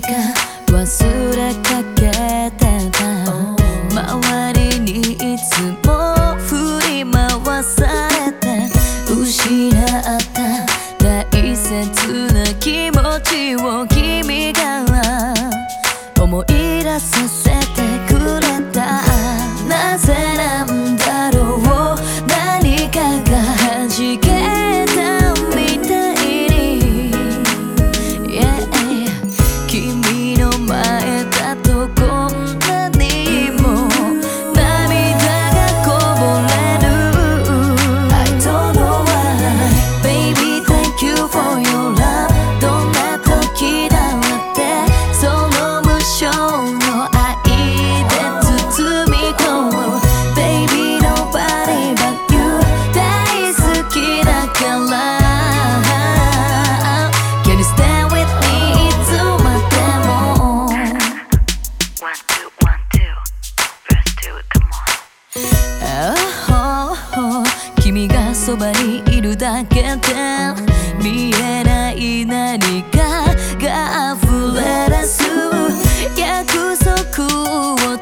か忘れかけてた。周りにいつも振り回されて。失った大切な気持ちを君が思い出させる君がそばにいるだけで見えない何かが溢れ出す約束を